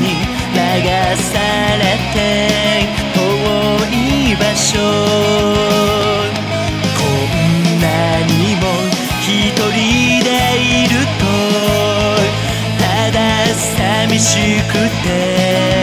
に流されて遠い場所こんなにも一人でいるとただ寂しくて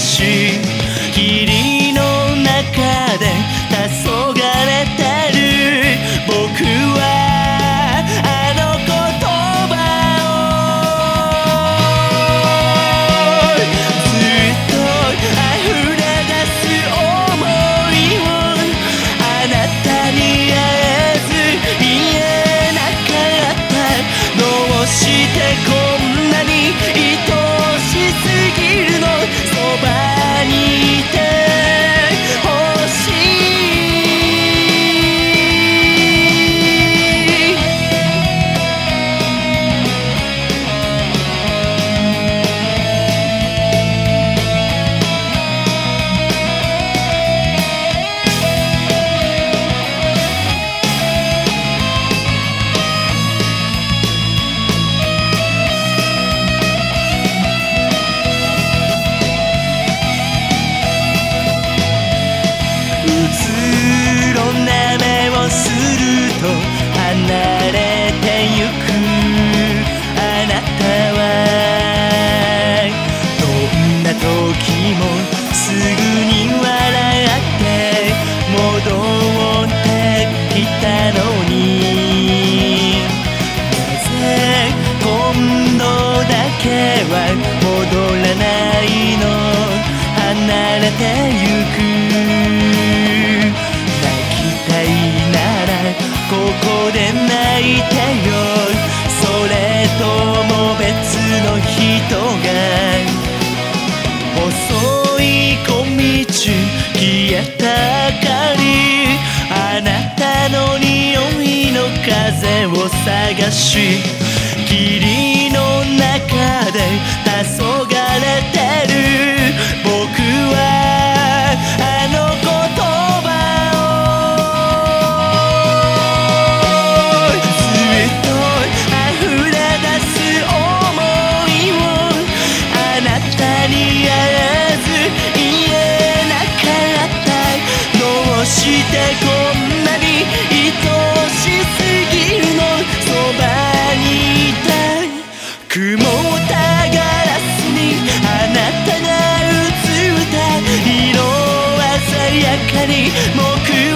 し切りれてゆく。あなたはどんな時もすぐに笑って戻ってきたのに。なぜ今度だけは戻らないの？離れてゆく。風を探し霧の中で黄昏れてる。僕は雲をたガラスにあなたが映った色鮮やかに僕